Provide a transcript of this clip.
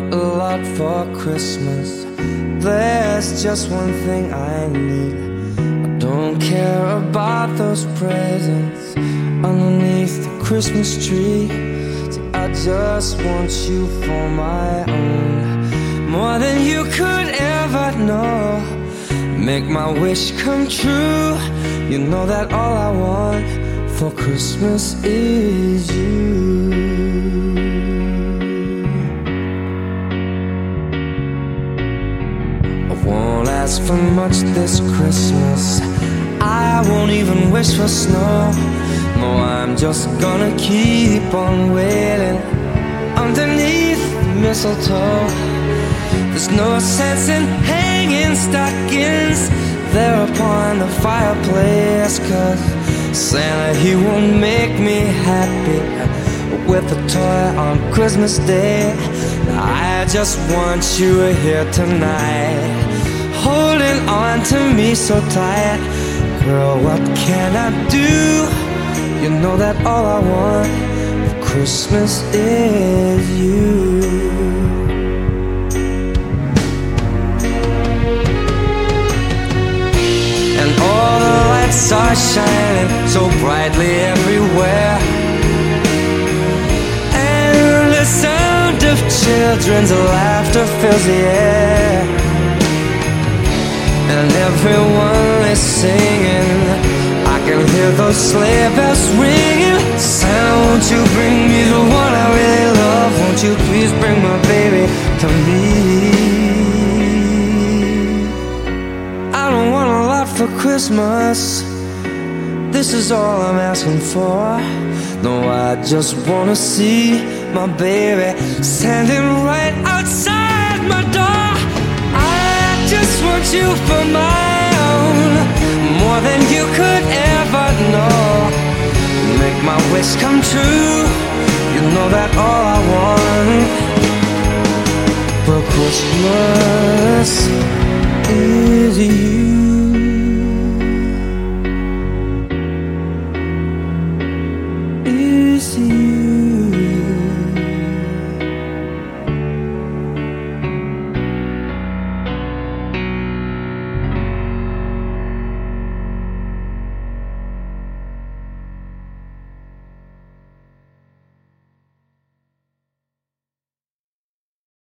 lot for Christmas. There's just one thing I need. I don't care about those presents underneath the Christmas tree. I just want you for my own, more than you could ever know. Make my wish come true. You know that all I want for Christmas is you. Ask for much this Christmas. I won't even wish for snow. No, I'm just gonna keep on waiting underneath the mistletoe. There's no sense in hanging stockings there upon the fireplace, cause Santa, he won't make me happy with a toy on Christmas Day. I just want you here tonight, on to me so tired Girl, what can I do? You know that all I want for Christmas is you. And all the lights are shining so brightly everywhere. And the sound of children's laughter fills the air. And everyone is singing. I can hear those sleigh bells ringing. Santa, won't you bring me the one I really love? Won't you please bring my baby to me? I don't want a lot for Christmas. This is all I'm asking for. No, I just wanna see my baby standing right outside my door you for my own, more than you could ever know. Make my wish come true, you know that all I want for Christmas is you. Is you.